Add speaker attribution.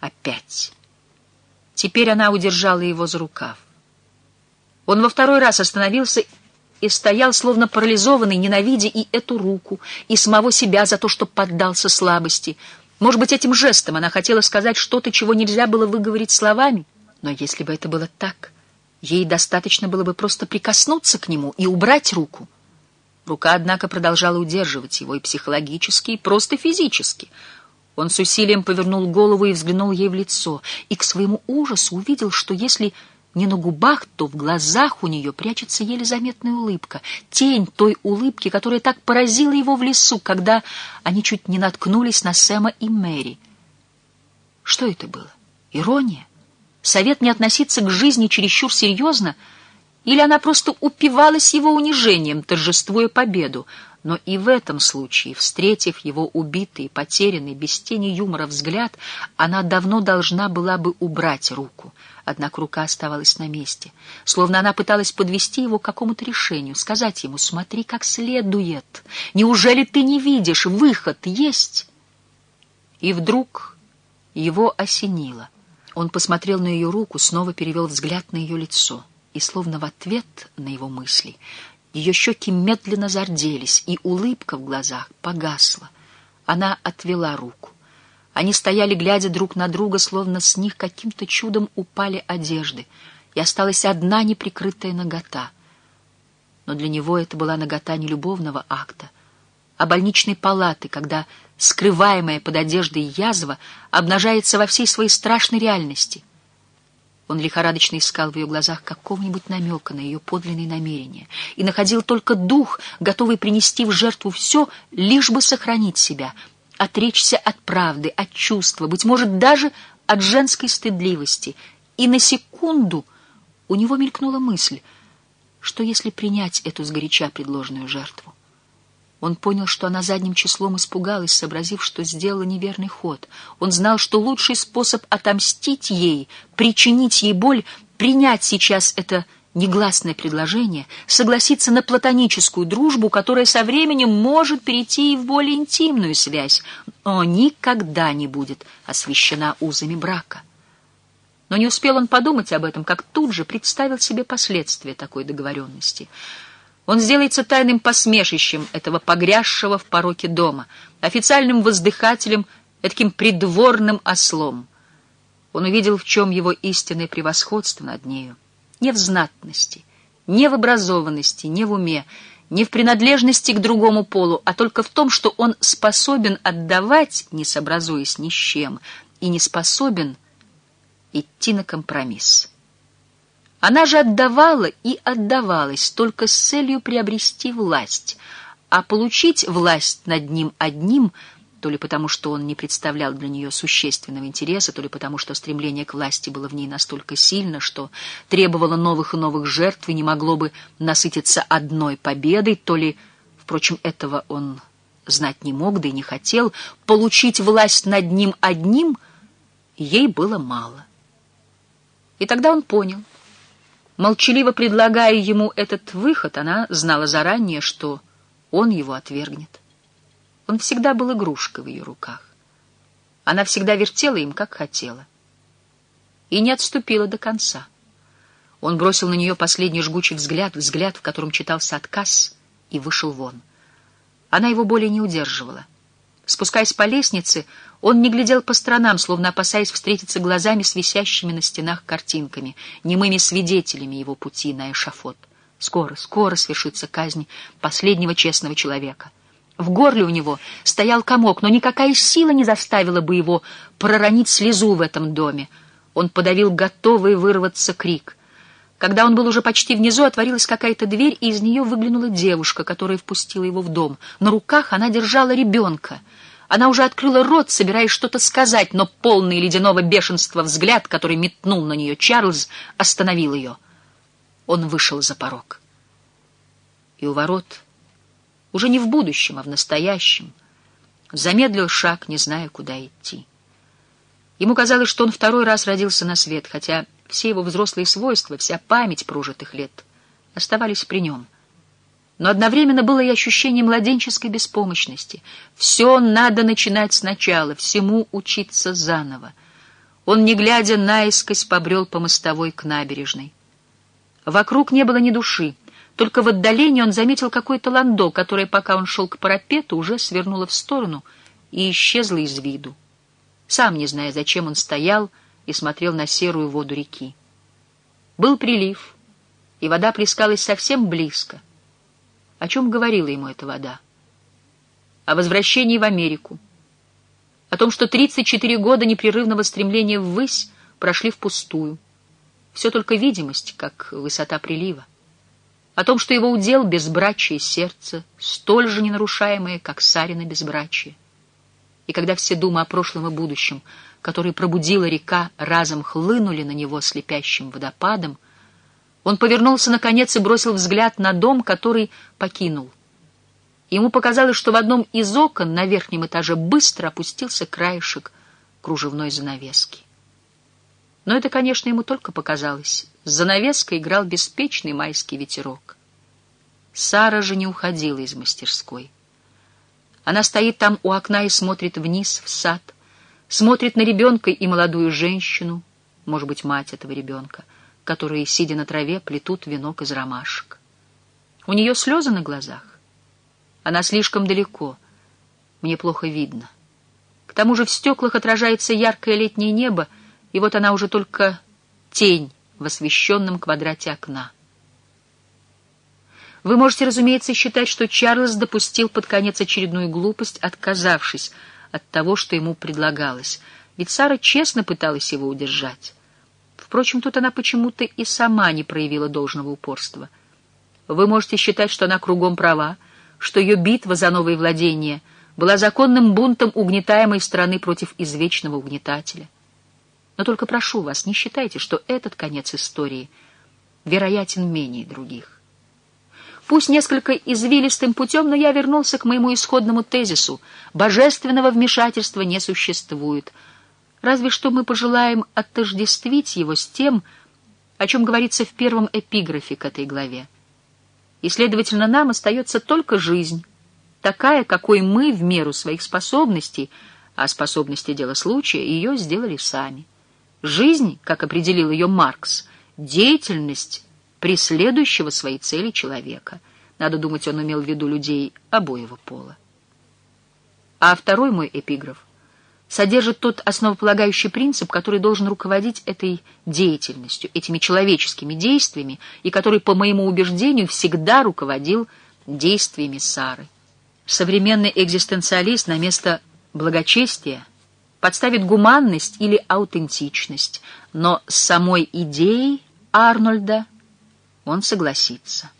Speaker 1: Опять. Теперь она удержала его за рукав. Он во второй раз остановился и стоял, словно парализованный, ненавидя и эту руку, и самого себя за то, что поддался слабости. Может быть, этим жестом она хотела сказать что-то, чего нельзя было выговорить словами? Но если бы это было так, ей достаточно было бы просто прикоснуться к нему и убрать руку. Рука, однако, продолжала удерживать его и психологически, и просто физически. Он с усилием повернул голову и взглянул ей в лицо, и к своему ужасу увидел, что если не на губах, то в глазах у нее прячется еле заметная улыбка, тень той улыбки, которая так поразила его в лесу, когда они чуть не наткнулись на Сэма и Мэри. Что это было? Ирония? Совет не относиться к жизни чересчур серьезно? Или она просто упивалась его унижением, торжествуя победу? Но и в этом случае, встретив его убитый, потерянный, без тени юмора взгляд, она давно должна была бы убрать руку. Однако рука оставалась на месте, словно она пыталась подвести его к какому-то решению, сказать ему «Смотри как следует! Неужели ты не видишь? Выход есть!» И вдруг его осенило. Он посмотрел на ее руку, снова перевел взгляд на ее лицо, и словно в ответ на его мысли ее щеки медленно зарделись, и улыбка в глазах погасла. Она отвела руку. Они стояли, глядя друг на друга, словно с них каким-то чудом упали одежды, и осталась одна неприкрытая нагота. Но для него это была нагота не любовного акта, а больничной палаты, когда скрываемая под одеждой язва обнажается во всей своей страшной реальности — он лихорадочно искал в ее глазах какого-нибудь намека на ее подлинные намерения и находил только дух, готовый принести в жертву все, лишь бы сохранить себя, отречься от правды, от чувства, быть может, даже от женской стыдливости. И на секунду у него мелькнула мысль, что если принять эту сгоряча предложенную жертву, он понял, что она задним числом испугалась, сообразив, что сделала неверный ход. Он знал, что лучший способ отомстить ей, причинить ей боль, принять сейчас это негласное предложение, согласиться на платоническую дружбу, которая со временем может перейти и в более интимную связь, но никогда не будет освящена узами брака. Но не успел он подумать об этом, как тут же представил себе последствия такой договоренности — он сделается тайным посмешищем этого погрязшего в пороке дома, официальным воздыхателем, таким придворным ослом. Он увидел, в чем его истинное превосходство над нею. Не в знатности, не в образованности, не в уме, не в принадлежности к другому полу, а только в том, что он способен отдавать, не сообразуясь ни с чем, и не способен идти на компромисс. Она же отдавала и отдавалась только с целью приобрести власть, а получить власть над ним одним, то ли потому, что он не представлял для нее существенного интереса, то ли потому, что стремление к власти было в ней настолько сильно, что требовало новых и новых жертв и не могло бы насытиться одной победой, то ли, впрочем, этого он знать не мог, да и не хотел, получить власть над ним одним ей было мало. И тогда он понял, Молчаливо предлагая ему этот выход, она знала заранее, что он его отвергнет. Он всегда был игрушкой в ее руках. Она всегда вертела им, как хотела. И не отступила до конца. Он бросил на нее последний жгучий взгляд, взгляд, в котором читался отказ, и вышел вон. Она его более не удерживала. Спускаясь по лестнице, он не глядел по сторонам, словно опасаясь встретиться глазами с висящими на стенах картинками, немыми свидетелями его пути на эшафот. Скоро, скоро свершится казнь последнего честного человека. В горле у него стоял комок, но никакая сила не заставила бы его проронить слезу в этом доме. Он подавил готовый вырваться крик. Когда он был уже почти внизу, отворилась какая-то дверь, и из нее выглянула девушка, которая впустила его в дом. На руках она держала ребенка — она уже открыла рот, собираясь что-то сказать, но полный ледяного бешенства взгляд, который метнул на нее Чарльз, остановил ее. Он вышел за порог. И у ворот, уже не в будущем, а в настоящем, замедлил шаг, не зная, куда идти. Ему казалось, что он второй раз родился на свет, хотя все его взрослые свойства, вся память прожитых лет оставались при нем — но одновременно было и ощущение младенческой беспомощности. Все надо начинать сначала, всему учиться заново. Он, не глядя наискось, побрел по мостовой к набережной. Вокруг не было ни души, только в отдалении он заметил какое-то ландо, которое, пока он шел к парапету, уже свернуло в сторону и исчезло из виду. Сам не зная, зачем он стоял и смотрел на серую воду реки. Был прилив, и вода плескалась совсем близко. О чем говорила ему эта вода? О возвращении в Америку, о том, что 34 года непрерывного стремления ввысь прошли впустую. Все только видимость, как высота прилива. О том, что его удел безбрачие сердце, столь же ненарушаемое, как Сарина безбрачие. И когда все думы о прошлом и будущем, которые пробудила река, разом хлынули на него слепящим водопадом, он повернулся наконец и бросил взгляд на дом, который покинул. Ему показалось, что в одном из окон на верхнем этаже быстро опустился краешек кружевной занавески. Но это, конечно, ему только показалось. С занавеской играл беспечный майский ветерок. Сара же не уходила из мастерской. Она стоит там у окна и смотрит вниз, в сад, смотрит на ребенка и молодую женщину, может быть, мать этого ребенка, которые, сидя на траве, плетут венок из ромашек. У нее слезы на глазах. Она слишком далеко. Мне плохо видно. К тому же в стеклах отражается яркое летнее небо, и вот она уже только тень в освещенном квадрате окна. Вы можете, разумеется, считать, что Чарльз допустил под конец очередную глупость, отказавшись от того, что ему предлагалось, ведь Сара честно пыталась его удержать. Впрочем, тут она почему-то и сама не проявила должного упорства. Вы можете считать, что она кругом права, что ее битва за новые владения была законным бунтом угнетаемой страны против извечного угнетателя. Но только прошу вас, не считайте, что этот конец истории вероятен менее других. Пусть несколько извилистым путем, но я вернулся к моему исходному тезису. Божественного вмешательства не существует. Разве что мы пожелаем отождествить его с тем, о чем говорится в первом эпиграфе к этой главе и, следовательно, нам остается только жизнь, такая, какой мы в меру своих способностей, а способности дела случая, ее сделали сами. Жизнь, как определил ее Маркс, деятельность преследующего свои цели человека. Надо думать, он имел в виду людей обоего пола. А второй мой эпиграф содержит тот основополагающий принцип, который должен руководить этой деятельностью, этими человеческими действиями, и который, по моему убеждению, всегда руководил действиями Сары. Современный экзистенциалист на место благочестия подставит гуманность или аутентичность, но с самой идеей Арнольда он согласится.